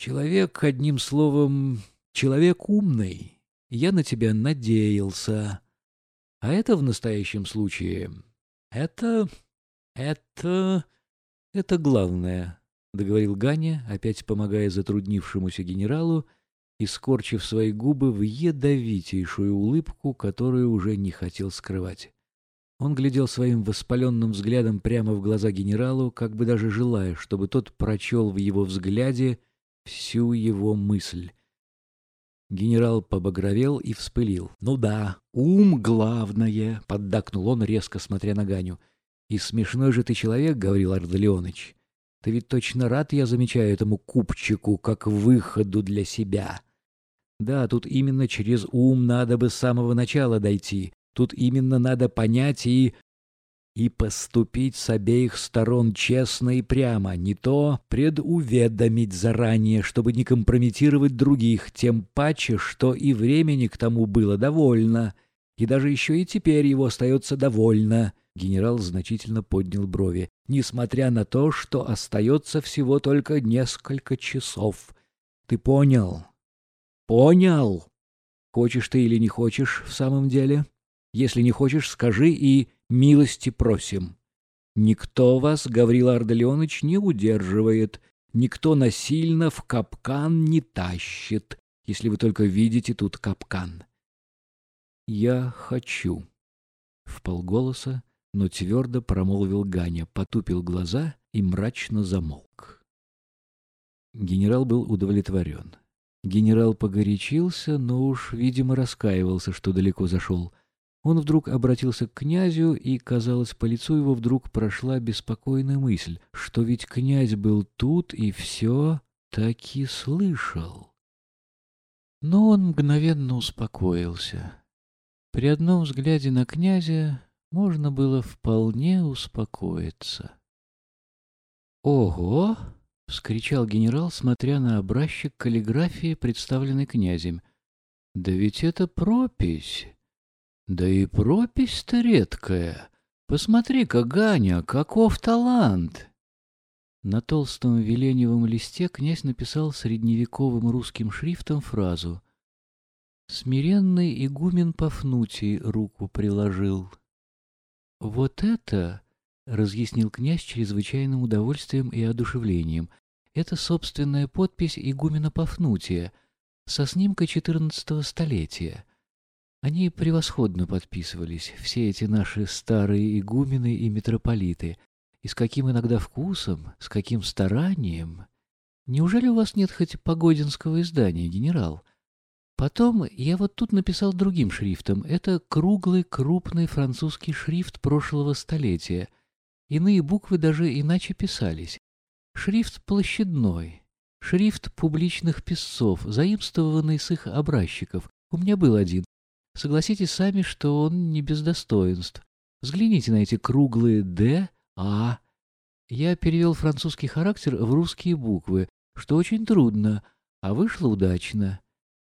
Человек, одним словом, человек умный. Я на тебя надеялся. А это в настоящем случае... Это... это... это главное, — договорил Ганя, опять помогая затруднившемуся генералу, и скорчив свои губы в ядовитейшую улыбку, которую уже не хотел скрывать. Он глядел своим воспаленным взглядом прямо в глаза генералу, как бы даже желая, чтобы тот прочел в его взгляде всю его мысль. Генерал побагровел и вспылил. «Ну да, ум главное!» — поддакнул он, резко смотря на Ганю. «И смешной же ты человек», — говорил Ардалионыч. «Ты ведь точно рад, я замечаю, этому купчику, как выходу для себя. Да, тут именно через ум надо бы с самого начала дойти. Тут именно надо понять и и поступить с обеих сторон честно и прямо, не то предуведомить заранее, чтобы не компрометировать других, тем паче, что и времени к тому было довольно, и даже еще и теперь его остается довольно. Генерал значительно поднял брови, несмотря на то, что остается всего только несколько часов. Ты понял? Понял? Хочешь ты или не хочешь в самом деле? Если не хочешь, скажи и милости просим. Никто вас, Гаврил Ардалионович, не удерживает, никто насильно в капкан не тащит, если вы только видите тут капкан. Я хочу. В полголоса, но твердо промолвил Ганя, потупил глаза и мрачно замолк. Генерал был удовлетворен. Генерал погорячился, но уж, видимо, раскаивался, что далеко зашел. Он вдруг обратился к князю, и, казалось, по лицу его вдруг прошла беспокойная мысль, что ведь князь был тут и все таки слышал. Но он мгновенно успокоился. При одном взгляде на князя можно было вполне успокоиться. «Ого!» — вскричал генерал, смотря на образчик каллиграфии, представленный князем. «Да ведь это пропись!» Да и пропись-то редкая. Посмотри-ка, Ганя, каков талант! На толстом веленевом листе князь написал средневековым русским шрифтом фразу «Смиренный игумен Пафнутий руку приложил». «Вот это, — разъяснил князь чрезвычайным удовольствием и одушевлением, — это собственная подпись игумена Пафнутия со снимка четырнадцатого столетия». Они превосходно подписывались, все эти наши старые игумены и митрополиты. И с каким иногда вкусом, с каким старанием. Неужели у вас нет хоть погодинского издания, генерал? Потом я вот тут написал другим шрифтом. Это круглый, крупный французский шрифт прошлого столетия. Иные буквы даже иначе писались. Шрифт площадной, шрифт публичных писцов, заимствованный с их образчиков. У меня был один, Согласитесь сами, что он не без достоинств. Взгляните на эти круглые «Д», «А». Я перевел французский характер в русские буквы, что очень трудно, а вышло удачно.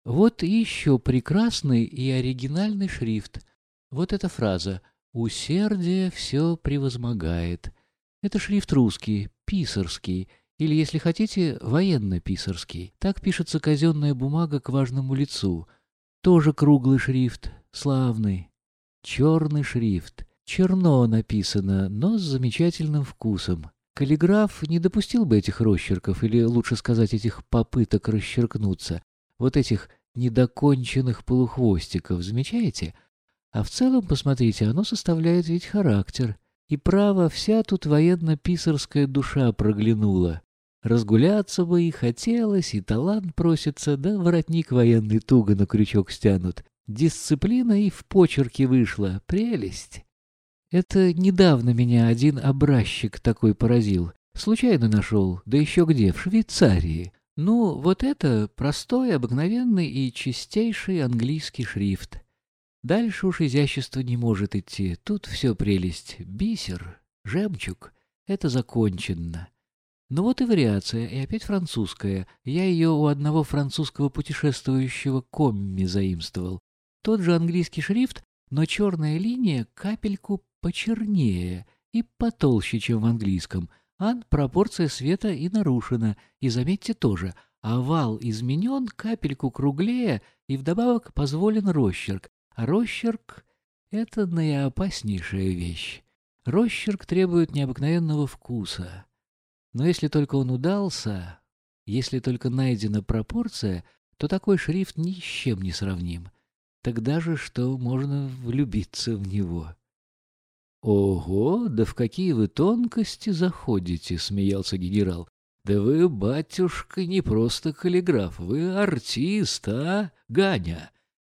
Вот еще прекрасный и оригинальный шрифт. Вот эта фраза «Усердие все превозмогает». Это шрифт русский, писарский, или, если хотите, военно-писарский. Так пишется казенная бумага к важному лицу — тоже круглый шрифт, славный. Черный шрифт. Черно написано, но с замечательным вкусом. Каллиграф не допустил бы этих росчерков, или, лучше сказать, этих попыток расчеркнуться. Вот этих недоконченных полухвостиков, замечаете? А в целом, посмотрите, оно составляет ведь характер. И право, вся тут военно-писарская душа проглянула. Разгуляться бы и хотелось, и талант просится, да воротник военный туго на крючок стянут. Дисциплина и в почерке вышла. Прелесть. Это недавно меня один образчик такой поразил. Случайно нашел, да еще где, в Швейцарии. Ну, вот это простой, обыкновенный и чистейший английский шрифт. Дальше уж изящество не может идти. Тут все прелесть. Бисер, жемчуг. Это законченно. Ну вот и вариация, и опять французская. Я ее у одного французского путешествующего комми заимствовал. Тот же английский шрифт, но черная линия капельку почернее и потолще, чем в английском. А пропорция света и нарушена. И заметьте тоже, Овал изменен, капельку круглее, и вдобавок позволен росчерк. А росчерк — это наиопаснейшая вещь. Росчерк требует необыкновенного вкуса. Но если только он удался, если только найдена пропорция, то такой шрифт ни с чем не сравним. Тогда же, что можно влюбиться в него. «Ого, да в какие вы тонкости заходите!» — смеялся генерал. «Да вы, батюшка, не просто каллиграф, вы артист, а, Ганя?»